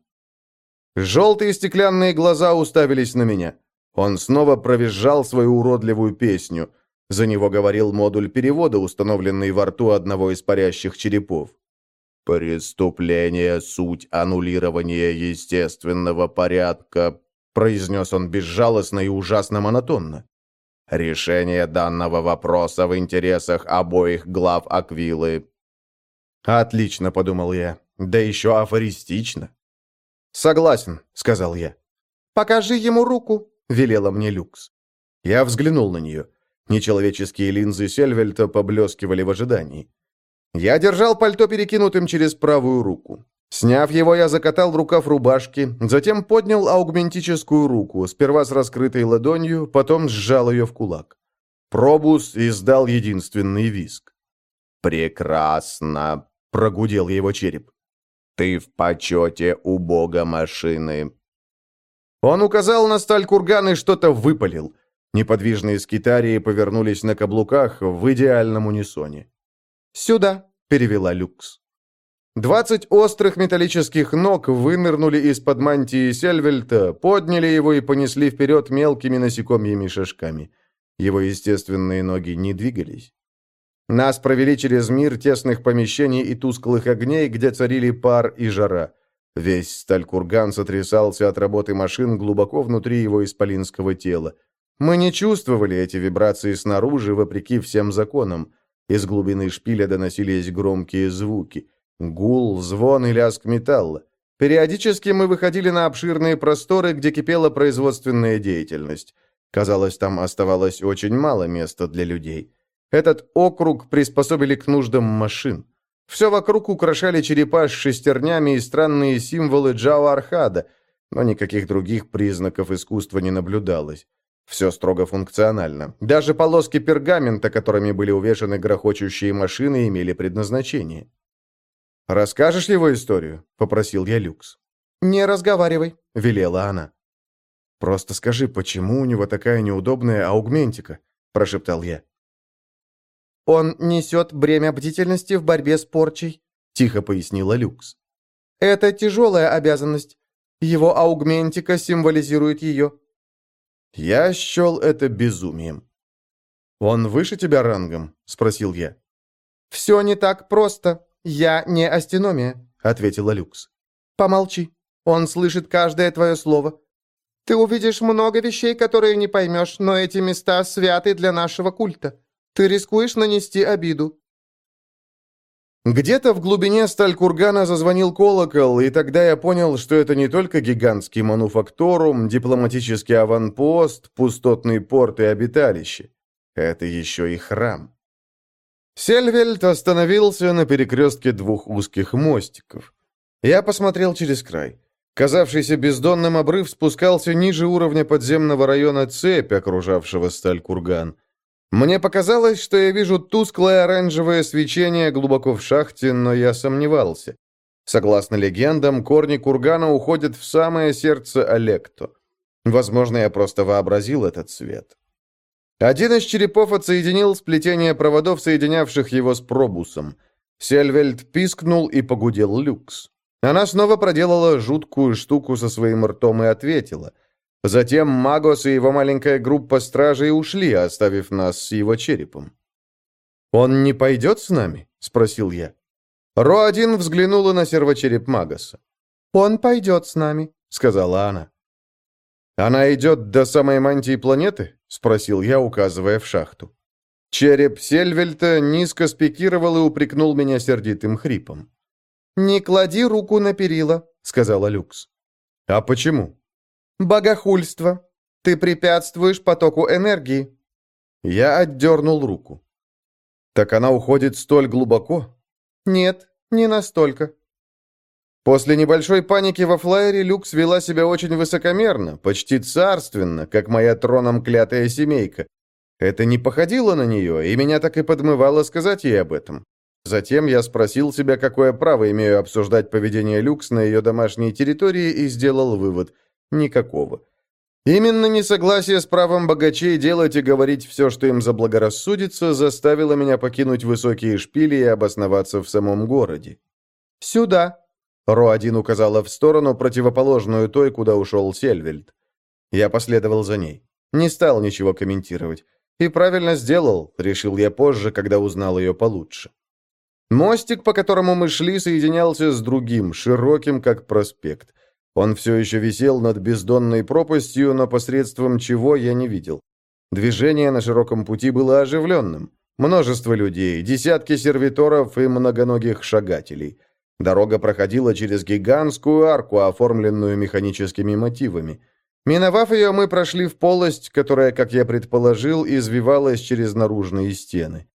Желтые стеклянные глаза уставились на меня. Он снова провизжал свою уродливую песню. За него говорил модуль перевода, установленный во рту одного из парящих черепов. «Преступление — суть аннулирования естественного порядка», произнес он безжалостно и ужасно монотонно. Решение данного вопроса в интересах обоих глав Аквилы». «Отлично», — подумал я. «Да еще афористично». «Согласен», — сказал я. «Покажи ему руку», — велела мне Люкс. Я взглянул на нее. Нечеловеческие линзы Сельвельта поблескивали в ожидании. Я держал пальто перекинутым через правую руку. Сняв его, я закатал рукав рубашки, затем поднял аугментическую руку, сперва с раскрытой ладонью, потом сжал ее в кулак. Пробус издал единственный виск. «Прекрасно!» — прогудел его череп. «Ты в почете у бога машины!» Он указал на сталь курган и что-то выпалил. Неподвижные скитарии повернулись на каблуках в идеальном унисоне. «Сюда!» — перевела Люкс. Двадцать острых металлических ног вынырнули из-под мантии Сельвельта, подняли его и понесли вперед мелкими насекомьими шажками. Его естественные ноги не двигались. Нас провели через мир тесных помещений и тусклых огней, где царили пар и жара. Весь сталь-курган сотрясался от работы машин глубоко внутри его исполинского тела. Мы не чувствовали эти вибрации снаружи, вопреки всем законам. Из глубины шпиля доносились громкие звуки – Гул, звон и лязг металла. Периодически мы выходили на обширные просторы, где кипела производственная деятельность. Казалось, там оставалось очень мало места для людей. Этот округ приспособили к нуждам машин. Все вокруг украшали черепа с шестернями и странные символы Джао Архада, но никаких других признаков искусства не наблюдалось. Все строго функционально. Даже полоски пергамента, которыми были увешаны грохочущие машины, имели предназначение. «Расскажешь его историю?» — попросил я Люкс. «Не разговаривай», — велела она. «Просто скажи, почему у него такая неудобная аугментика?» — прошептал я. «Он несет бремя бдительности в борьбе с порчей», — тихо пояснила Люкс. «Это тяжелая обязанность. Его аугментика символизирует ее. Я счел это безумием. «Он выше тебя рангом?» — спросил я. «Все не так просто. Я не астеномия», — ответила Люкс. «Помолчи. Он слышит каждое твое слово. Ты увидишь много вещей, которые не поймешь, но эти места святы для нашего культа. Ты рискуешь нанести обиду. Где-то в глубине сталь кургана зазвонил колокол, и тогда я понял, что это не только гигантский мануфакторум, дипломатический аванпост, пустотный порт и обиталище. Это еще и храм. Сельвельд остановился на перекрестке двух узких мостиков. Я посмотрел через край. Казавшийся бездонным обрыв спускался ниже уровня подземного района цепь, окружавшего сталь курган. Мне показалось, что я вижу тусклое оранжевое свечение глубоко в шахте, но я сомневался. Согласно легендам, корни кургана уходят в самое сердце Олекто. Возможно, я просто вообразил этот свет. Один из черепов отсоединил сплетение проводов, соединявших его с пробусом. Сельвельд пискнул и погудел люкс. Она снова проделала жуткую штуку со своим ртом и ответила — Затем Магос и его маленькая группа стражей ушли, оставив нас с его черепом. «Он не пойдет с нами?» — спросил я. Ро-1 взглянула на сервочереп Магоса. «Он пойдет с нами», — сказала она. «Она идет до самой мантии планеты?» — спросил я, указывая в шахту. Череп Сельвельта низко спикировал и упрекнул меня сердитым хрипом. «Не клади руку на перила», — сказала Люкс. «А почему?» «Богохульство. Ты препятствуешь потоку энергии». Я отдернул руку. «Так она уходит столь глубоко?» «Нет, не настолько». После небольшой паники во флайере Люкс вела себя очень высокомерно, почти царственно, как моя троном клятая семейка. Это не походило на нее, и меня так и подмывало сказать ей об этом. Затем я спросил себя, какое право имею обсуждать поведение Люкс на ее домашней территории, и сделал вывод – Никакого. Именно несогласие с правом богачей делать и говорить все, что им заблагорассудится, заставило меня покинуть высокие шпили и обосноваться в самом городе. «Сюда!» Ро-1 указала в сторону, противоположную той, куда ушел Сельвельд. Я последовал за ней. Не стал ничего комментировать. И правильно сделал, решил я позже, когда узнал ее получше. Мостик, по которому мы шли, соединялся с другим, широким, как проспект. Он все еще висел над бездонной пропастью, но посредством чего я не видел. Движение на широком пути было оживленным. Множество людей, десятки сервиторов и многоногих шагателей. Дорога проходила через гигантскую арку, оформленную механическими мотивами. Миновав ее, мы прошли в полость, которая, как я предположил, извивалась через наружные стены.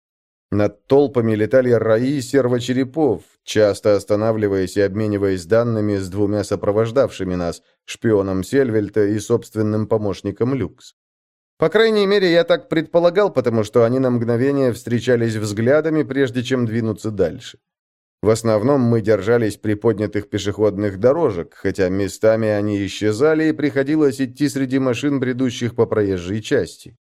Над толпами летали раи сервочерепов, часто останавливаясь и обмениваясь данными с двумя сопровождавшими нас, шпионом Сельвельта и собственным помощником Люкс. По крайней мере, я так предполагал, потому что они на мгновение встречались взглядами, прежде чем двинуться дальше. В основном мы держались приподнятых пешеходных дорожек, хотя местами они исчезали и приходилось идти среди машин, бредущих по проезжей части.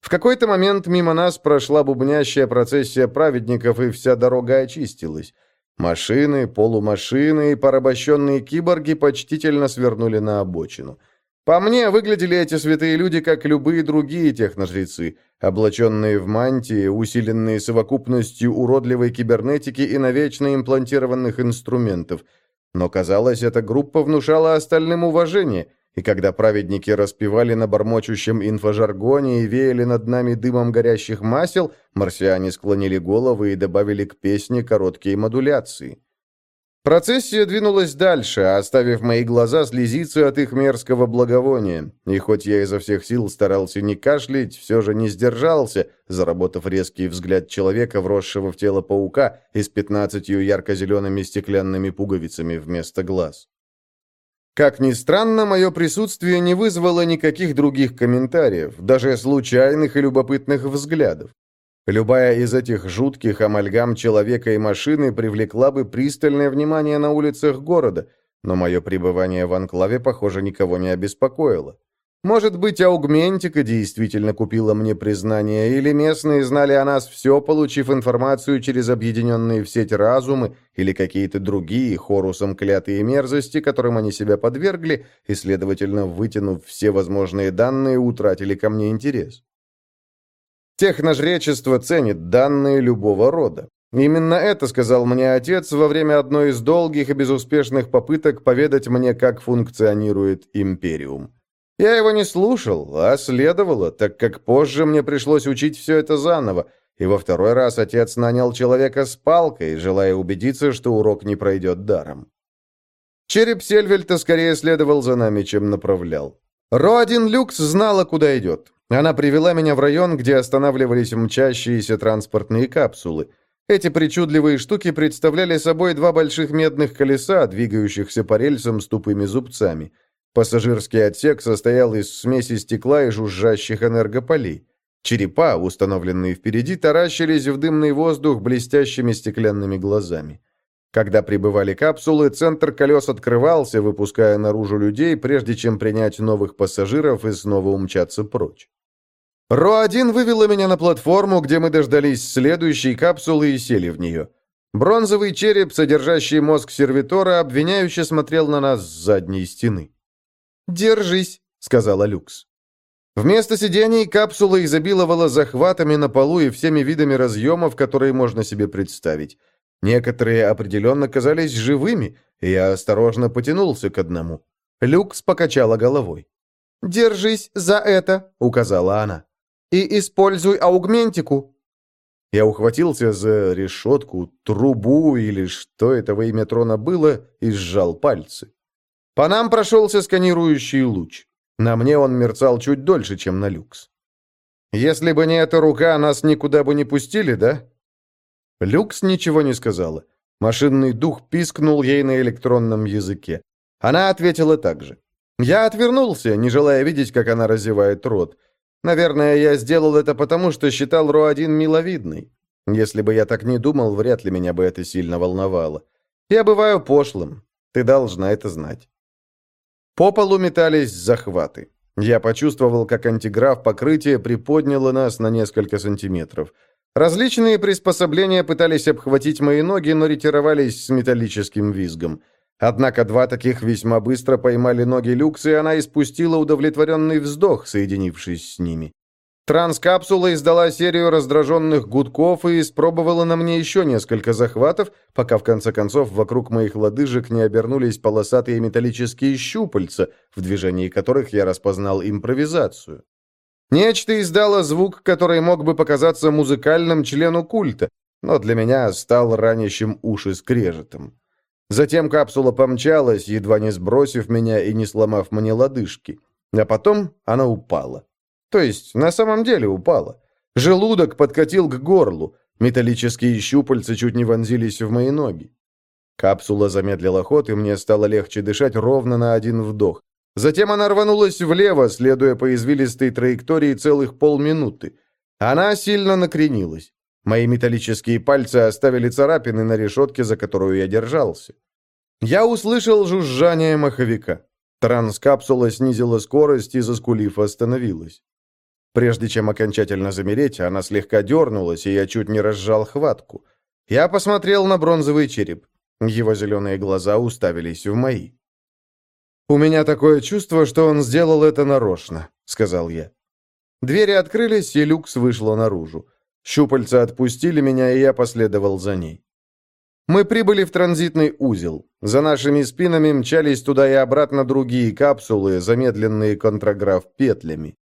В какой-то момент мимо нас прошла бубнящая процессия праведников, и вся дорога очистилась. Машины, полумашины и порабощенные киборги почтительно свернули на обочину. По мне, выглядели эти святые люди, как любые другие техножрецы, облаченные в мантии, усиленные совокупностью уродливой кибернетики и навечно имплантированных инструментов. Но, казалось, эта группа внушала остальным уважение – и когда праведники распевали на бормочущем инфожаргоне и веяли над нами дымом горящих масел, марсиане склонили головы и добавили к песне короткие модуляции. Процессия двинулась дальше, оставив мои глаза слезиться от их мерзкого благовония. И хоть я изо всех сил старался не кашлять, все же не сдержался, заработав резкий взгляд человека, вросшего в тело паука и с пятнадцатью ярко-зелеными стеклянными пуговицами вместо глаз. Как ни странно, мое присутствие не вызвало никаких других комментариев, даже случайных и любопытных взглядов. Любая из этих жутких амальгам человека и машины привлекла бы пристальное внимание на улицах города, но мое пребывание в анклаве, похоже, никого не обеспокоило. Может быть, аугментика действительно купила мне признание, или местные знали о нас все, получив информацию через объединенные в сеть разумы, или какие-то другие хорусом клятые мерзости, которым они себя подвергли, и, следовательно, вытянув все возможные данные, утратили ко мне интерес. Техножречество ценит данные любого рода. Именно это сказал мне отец во время одной из долгих и безуспешных попыток поведать мне, как функционирует Империум. Я его не слушал, а следовало, так как позже мне пришлось учить все это заново, и во второй раз отец нанял человека с палкой, желая убедиться, что урок не пройдет даром. Череп Сельвельта скорее следовал за нами, чем направлял. Ро-1 Люкс знала, куда идет. Она привела меня в район, где останавливались мчащиеся транспортные капсулы. Эти причудливые штуки представляли собой два больших медных колеса, двигающихся по рельсам с тупыми зубцами. Пассажирский отсек состоял из смеси стекла и жужжащих энергополей. Черепа, установленные впереди, таращились в дымный воздух блестящими стеклянными глазами. Когда прибывали капсулы, центр колес открывался, выпуская наружу людей, прежде чем принять новых пассажиров и снова умчаться прочь. Ро-1 вывела меня на платформу, где мы дождались следующей капсулы и сели в нее. Бронзовый череп, содержащий мозг сервитора, обвиняюще смотрел на нас с задней стены. «Держись», — сказала Люкс. Вместо сидений капсула изобиловала захватами на полу и всеми видами разъемов, которые можно себе представить. Некоторые определенно казались живыми, и я осторожно потянулся к одному. Люкс покачала головой. «Держись за это», — указала она и используй аугментику». Я ухватился за решетку, трубу или что это во имя трона было, и сжал пальцы. По нам прошелся сканирующий луч. На мне он мерцал чуть дольше, чем на люкс. «Если бы не эта рука, нас никуда бы не пустили, да?» Люкс ничего не сказала. Машинный дух пискнул ей на электронном языке. Она ответила так же. Я отвернулся, не желая видеть, как она разевает рот. Наверное, я сделал это потому, что считал Ро-1 миловидной. Если бы я так не думал, вряд ли меня бы это сильно волновало. Я бываю пошлым. Ты должна это знать. По полу метались захваты. Я почувствовал, как антиграф покрытие приподняло нас на несколько сантиметров. Различные приспособления пытались обхватить мои ноги, но ретировались с металлическим визгом. Однако два таких весьма быстро поймали ноги Люкс, и она испустила удовлетворенный вздох, соединившись с ними. Транскапсула издала серию раздраженных гудков и испробовала на мне еще несколько захватов, пока в конце концов вокруг моих лодыжек не обернулись полосатые металлические щупальца, в движении которых я распознал импровизацию. Нечто издало звук, который мог бы показаться музыкальным члену культа, но для меня стал ранящим уши скрежетом. Затем капсула помчалась, едва не сбросив меня и не сломав мне лодыжки. А потом она упала. То есть, на самом деле упала. Желудок подкатил к горлу. Металлические щупальца чуть не вонзились в мои ноги. Капсула замедлила ход, и мне стало легче дышать ровно на один вдох. Затем она рванулась влево, следуя по извилистой траектории целых полминуты. Она сильно накренилась. Мои металлические пальцы оставили царапины на решетке, за которую я держался. Я услышал жужжание маховика. Транскапсула снизила скорость и, заскулив, остановилась. Прежде чем окончательно замереть, она слегка дернулась, и я чуть не разжал хватку. Я посмотрел на бронзовый череп. Его зеленые глаза уставились в мои. «У меня такое чувство, что он сделал это нарочно», — сказал я. Двери открылись, и люкс вышла наружу. Щупальца отпустили меня, и я последовал за ней. Мы прибыли в транзитный узел. За нашими спинами мчались туда и обратно другие капсулы, замедленные контраграф петлями.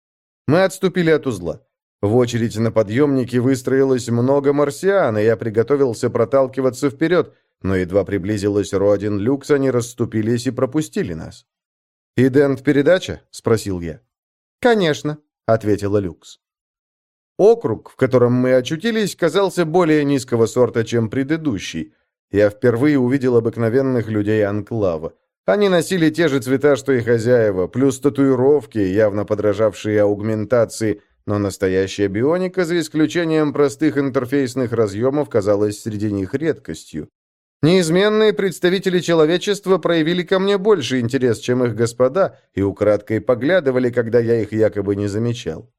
Мы отступили от узла. В очередь на подъемнике выстроилось много марсиан, и я приготовился проталкиваться вперед, но едва приблизилась Родин Люкс, они расступились и пропустили нас. «Идент-передача?» — спросил я. «Конечно», — ответила Люкс. Округ, в котором мы очутились, казался более низкого сорта, чем предыдущий. Я впервые увидел обыкновенных людей Анклава. Они носили те же цвета, что и хозяева, плюс татуировки, явно подражавшие аугментации, но настоящая бионика, за исключением простых интерфейсных разъемов, казалась среди них редкостью. Неизменные представители человечества проявили ко мне больше интерес, чем их господа, и украдкой поглядывали, когда я их якобы не замечал.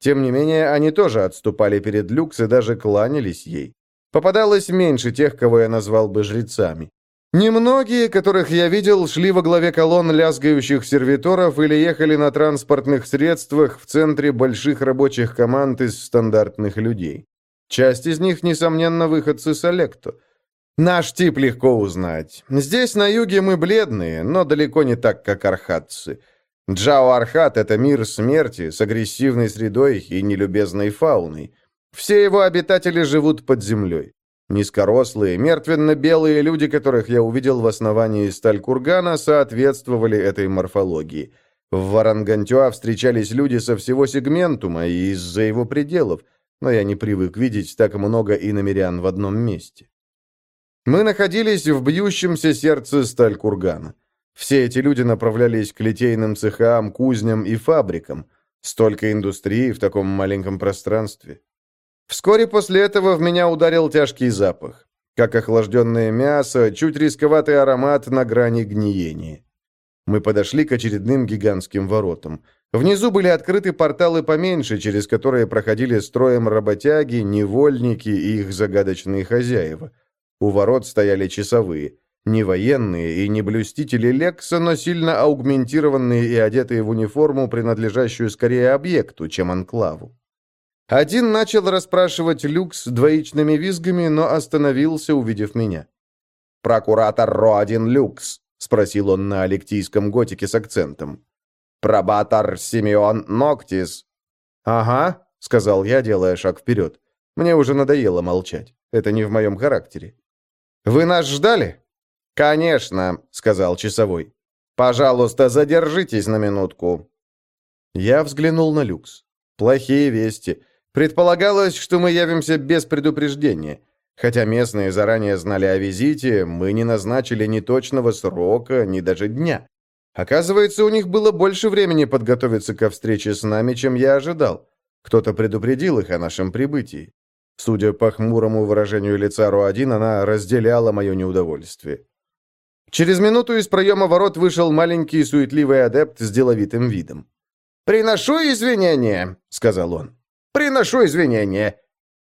Тем не менее, они тоже отступали перед люкс и даже кланялись ей. Попадалось меньше тех, кого я назвал бы жрецами. Немногие, которых я видел, шли во главе колонн лязгающих сервиторов или ехали на транспортных средствах в центре больших рабочих команд из стандартных людей. Часть из них, несомненно, выходцы с Олекто. Наш тип легко узнать. Здесь, на юге, мы бледные, но далеко не так, как архатцы. Джао Архат — это мир смерти с агрессивной средой и нелюбезной фауной. Все его обитатели живут под землей. Низкорослые, мертвенно-белые люди, которых я увидел в основании Сталькургана, соответствовали этой морфологии. В Варангантюа встречались люди со всего сегментума и из-за его пределов, но я не привык видеть так много иномерян в одном месте. Мы находились в бьющемся сердце Сталькургана. Все эти люди направлялись к литейным цехам, кузням и фабрикам. Столько индустрии в таком маленьком пространстве. Вскоре после этого в меня ударил тяжкий запах. Как охлажденное мясо, чуть рисковатый аромат на грани гниения. Мы подошли к очередным гигантским воротам. Внизу были открыты порталы поменьше, через которые проходили строем работяги, невольники и их загадочные хозяева. У ворот стояли часовые. Не военные и не блюстители Лекса, но сильно аугментированные и одетые в униформу, принадлежащую скорее объекту, чем анклаву. Один начал расспрашивать Люкс двоичными визгами, но остановился, увидев меня. «Прокуратор Ро-1 Люкс», — спросил он на алектийском готике с акцентом. «Пробатор Симеон Ноктис». «Ага», — сказал я, делая шаг вперед. Мне уже надоело молчать. Это не в моем характере. «Вы нас ждали?» «Конечно», — сказал часовой. «Пожалуйста, задержитесь на минутку». Я взглянул на люкс. Плохие вести. Предполагалось, что мы явимся без предупреждения. Хотя местные заранее знали о визите, мы не назначили ни точного срока, ни даже дня. Оказывается, у них было больше времени подготовиться ко встрече с нами, чем я ожидал. Кто-то предупредил их о нашем прибытии. Судя по хмурому выражению лица Ро-1, она разделяла мое неудовольствие. Через минуту из проема ворот вышел маленький суетливый адепт с деловитым видом. «Приношу извинения», — сказал он. «Приношу извинения».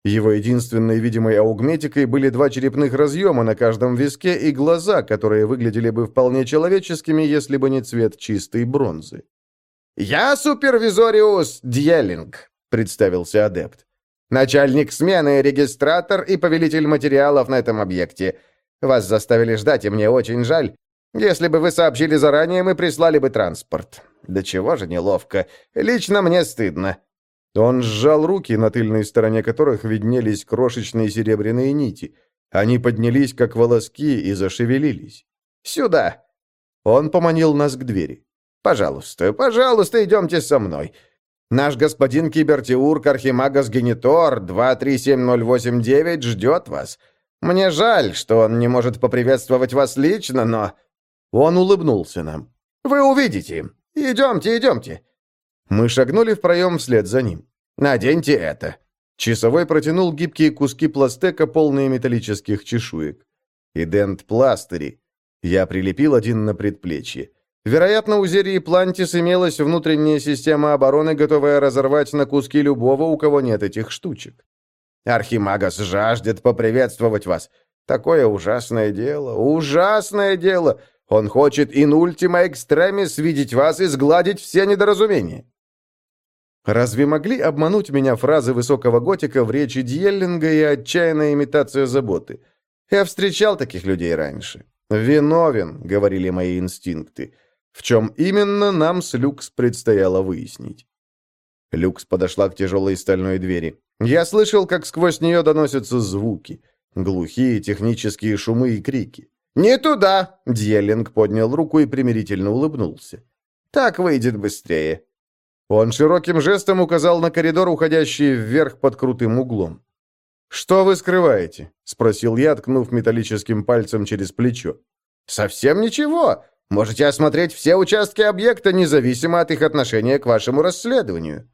Его единственной видимой аугметикой были два черепных разъема на каждом виске и глаза, которые выглядели бы вполне человеческими, если бы не цвет чистой бронзы. «Я супервизориус Дьеллинг», — представился адепт. «Начальник смены, регистратор и повелитель материалов на этом объекте. Вас заставили ждать, и мне очень жаль. Если бы вы сообщили заранее, мы прислали бы транспорт. Да чего же неловко. Лично мне стыдно». Он сжал руки, на тыльной стороне которых виднелись крошечные серебряные нити. Они поднялись, как волоски, и зашевелились. «Сюда!» Он поманил нас к двери. «Пожалуйста, пожалуйста, идемте со мной. Наш господин Кибертиурк Архимагас Генитор 237089 ждет вас. Мне жаль, что он не может поприветствовать вас лично, но...» Он улыбнулся нам. «Вы увидите. Идемте, идемте». Мы шагнули в проем вслед за ним. «Наденьте это». Часовой протянул гибкие куски пластека, полные металлических чешуек. «Идент пластыри». Я прилепил один на предплечье. Вероятно, у Зерии Плантис имелась внутренняя система обороны, готовая разорвать на куски любого, у кого нет этих штучек. Архимагас жаждет поприветствовать вас. Такое ужасное дело, ужасное дело. Он хочет in ultima extremis видеть вас и сгладить все недоразумения». Разве могли обмануть меня фразы высокого готика в речи Дьеллинга и отчаянная имитация заботы? Я встречал таких людей раньше. «Виновен», — говорили мои инстинкты. В чем именно нам с Люкс предстояло выяснить. Люкс подошла к тяжелой стальной двери. Я слышал, как сквозь нее доносятся звуки. Глухие технические шумы и крики. «Не туда!» — Дьеллинг поднял руку и примирительно улыбнулся. «Так выйдет быстрее». Он широким жестом указал на коридор, уходящий вверх под крутым углом. «Что вы скрываете?» — спросил я, ткнув металлическим пальцем через плечо. «Совсем ничего. Можете осмотреть все участки объекта, независимо от их отношения к вашему расследованию».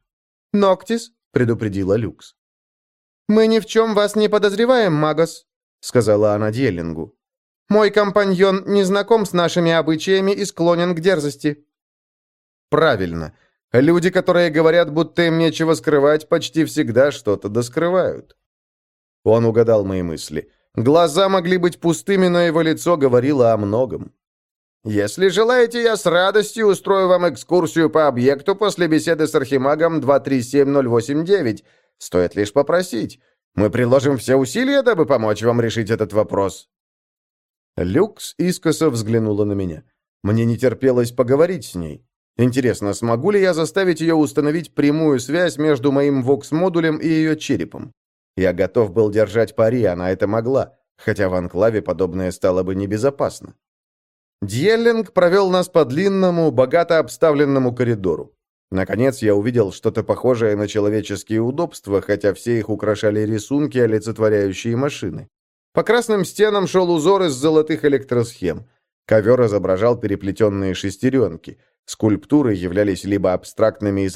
«Ноктис», — предупредила Люкс. «Мы ни в чем вас не подозреваем, Магос», — сказала она Деллингу. «Мой компаньон не знаком с нашими обычаями и склонен к дерзости». «Правильно. Люди, которые говорят, будто им нечего скрывать, почти всегда что-то доскрывают». Он угадал мои мысли. Глаза могли быть пустыми, но его лицо говорило о многом. «Если желаете, я с радостью устрою вам экскурсию по объекту после беседы с Архимагом 237089. Стоит лишь попросить. Мы приложим все усилия, дабы помочь вам решить этот вопрос». Люкс искоса взглянула на меня. Мне не терпелось поговорить с ней. Интересно, смогу ли я заставить ее установить прямую связь между моим вокс-модулем и ее черепом? Я готов был держать пари, она это могла, хотя в анклаве подобное стало бы небезопасно. Дьеллинг провел нас по длинному, богато обставленному коридору. Наконец я увидел что-то похожее на человеческие удобства, хотя все их украшали рисунки, олицетворяющие машины. По красным стенам шел узор из золотых электросхем. Ковер изображал переплетенные шестеренки. Скульптуры являлись либо абстрактными изображениями,